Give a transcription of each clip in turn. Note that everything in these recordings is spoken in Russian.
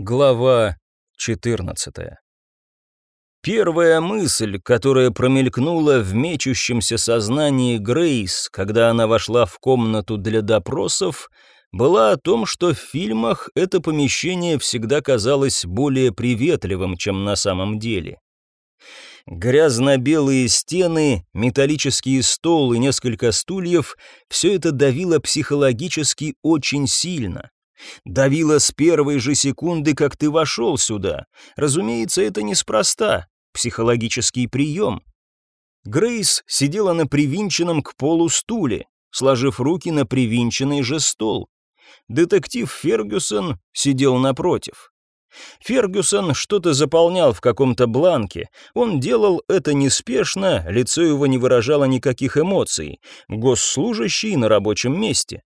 Глава 14 Первая мысль, которая промелькнула в мечущемся сознании Грейс, когда она вошла в комнату для допросов, была о том, что в фильмах это помещение всегда казалось более приветливым, чем на самом деле. Грязно-белые стены, металлический стол и несколько стульев — все это давило психологически очень сильно. Давила с первой же секунды, как ты вошел сюда. Разумеется, это неспроста. Психологический прием. Грейс сидела на привинченном к полу стуле, сложив руки на привинченный же стол. Детектив Фергюсон сидел напротив. Фергюсон что-то заполнял в каком-то бланке. Он делал это неспешно, лицо его не выражало никаких эмоций. Госслужащий на рабочем месте.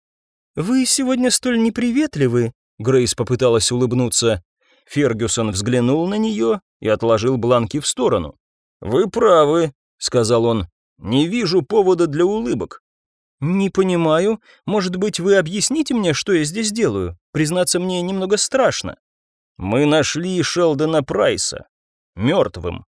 «Вы сегодня столь неприветливы», — Грейс попыталась улыбнуться. Фергюсон взглянул на нее и отложил бланки в сторону. «Вы правы», — сказал он. «Не вижу повода для улыбок». «Не понимаю. Может быть, вы объясните мне, что я здесь делаю? Признаться, мне немного страшно». «Мы нашли Шелдона Прайса. Мертвым».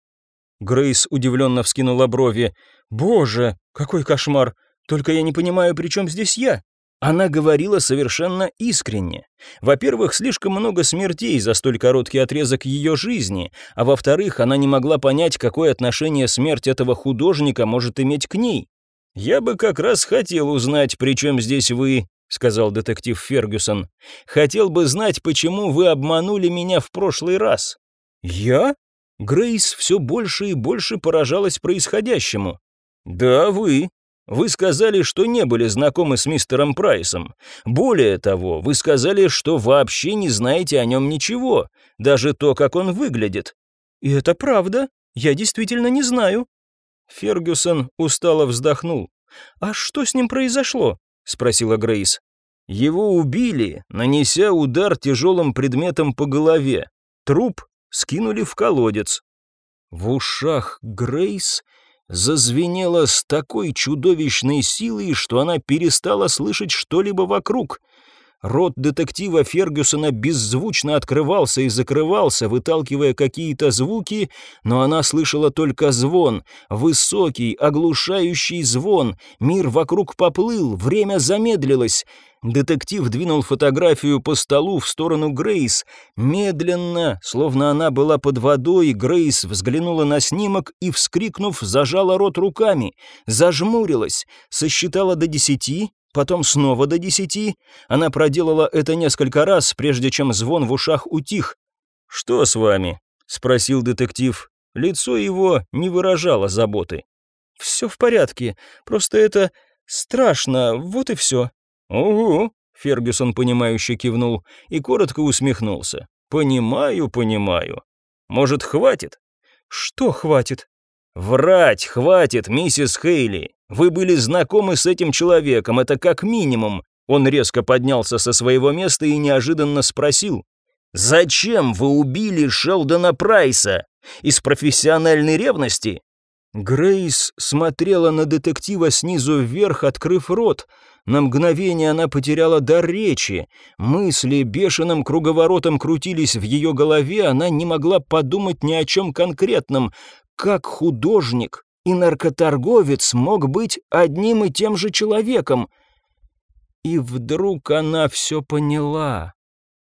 Грейс удивленно вскинула брови. «Боже, какой кошмар! Только я не понимаю, при чем здесь я?» Она говорила совершенно искренне. Во-первых, слишком много смертей за столь короткий отрезок ее жизни, а во-вторых, она не могла понять, какое отношение смерть этого художника может иметь к ней. «Я бы как раз хотел узнать, при чем здесь вы», — сказал детектив Фергюсон. «Хотел бы знать, почему вы обманули меня в прошлый раз». «Я?» Грейс все больше и больше поражалась происходящему. «Да, вы», вы сказали, что не были знакомы с мистером Прайсом. Более того, вы сказали, что вообще не знаете о нем ничего, даже то, как он выглядит. И это правда. Я действительно не знаю. Фергюсон устало вздохнул. А что с ним произошло? спросила Грейс. Его убили, нанеся удар тяжелым предметом по голове. Труп скинули в колодец. В ушах Грейс зазвенело с такой чудовищной силой, что она перестала слышать что-либо вокруг. Рот детектива Фергюсона беззвучно открывался и закрывался, выталкивая какие-то звуки, но она слышала только звон, высокий, оглушающий звон. Мир вокруг поплыл, время замедлилось. Детектив двинул фотографию по столу в сторону Грейс. Медленно, словно она была под водой, Грейс взглянула на снимок и, вскрикнув, зажала рот руками, зажмурилась, сосчитала до десяти, потом снова до десяти. Она проделала это несколько раз, прежде чем звон в ушах утих. «Что с вами?» — спросил детектив. Лицо его не выражало заботы. «Все в порядке, просто это страшно, вот и все». «Угу», — Фергюсон понимающе кивнул и коротко усмехнулся. «Понимаю, понимаю. Может, хватит?» «Что хватит?» «Врать хватит, миссис Хейли. Вы были знакомы с этим человеком, это как минимум». Он резко поднялся со своего места и неожиданно спросил. «Зачем вы убили Шелдона Прайса? Из профессиональной ревности?» Грейс смотрела на детектива снизу вверх, открыв рот. На мгновение она потеряла дар речи. Мысли бешеным круговоротом крутились в ее голове, она не могла подумать ни о чем конкретном. Как художник и наркоторговец мог быть одним и тем же человеком. И вдруг она все поняла.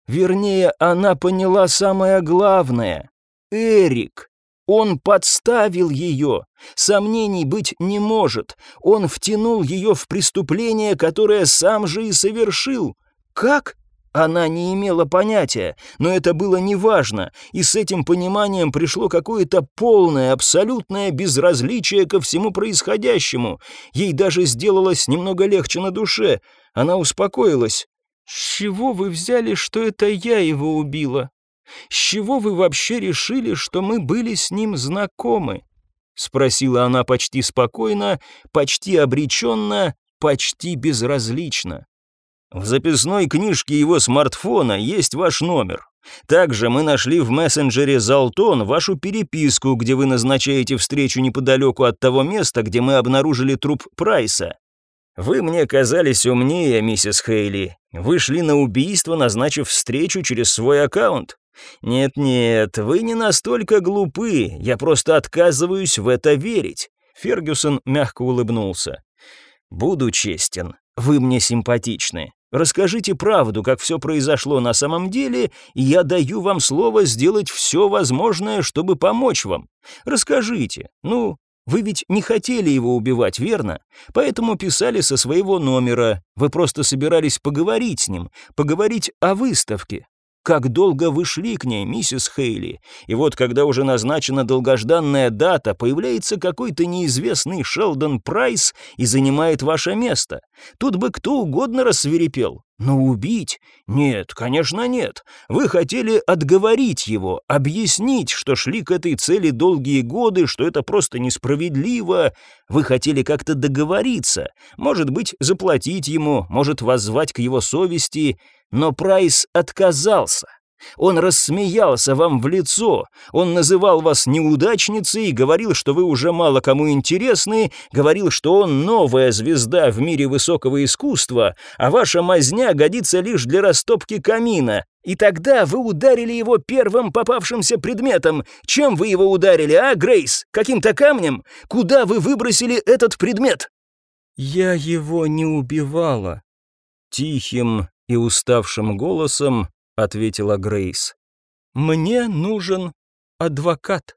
Вернее, она поняла самое главное. Эрик. Он подставил ее. Сомнений быть не может. Он втянул ее в преступление, которое сам же и совершил. Как? Она не имела понятия, но это было неважно, и с этим пониманием пришло какое-то полное, абсолютное безразличие ко всему происходящему. Ей даже сделалось немного легче на душе. Она успокоилась. «С чего вы взяли, что это я его убила? С чего вы вообще решили, что мы были с ним знакомы?» Спросила она почти спокойно, почти обреченно, почти безразлично. В записной книжке его смартфона есть ваш номер. Также мы нашли в мессенджере Залтон вашу переписку, где вы назначаете встречу неподалеку от того места, где мы обнаружили труп Прайса. Вы мне казались умнее, миссис Хейли. Вы шли на убийство, назначив встречу через свой аккаунт. «Нет-нет, вы не настолько глупы, я просто отказываюсь в это верить». Фергюсон мягко улыбнулся. «Буду честен, вы мне симпатичны. Расскажите правду, как все произошло на самом деле, и я даю вам слово сделать все возможное, чтобы помочь вам. Расскажите. Ну, вы ведь не хотели его убивать, верно? Поэтому писали со своего номера. Вы просто собирались поговорить с ним, поговорить о выставке. Как долго вы шли к ней, миссис Хейли? И вот, когда уже назначена долгожданная дата, появляется какой-то неизвестный Шелдон Прайс и занимает ваше место. Тут бы кто угодно рассверепел. Но убить? Нет, конечно, нет. Вы хотели отговорить его, объяснить, что шли к этой цели долгие годы, что это просто несправедливо. Вы хотели как-то договориться, может быть, заплатить ему, может, воззвать к его совести. Но Прайс отказался. Он рассмеялся вам в лицо, он называл вас неудачницей, говорил, что вы уже мало кому интересны, говорил, что он новая звезда в мире высокого искусства, а ваша мазня годится лишь для растопки камина. И тогда вы ударили его первым попавшимся предметом. Чем вы его ударили, а, Грейс? Каким-то камнем? Куда вы выбросили этот предмет? Я его не убивала. Тихим, и уставшим голосом ответила Грейс. «Мне нужен адвокат».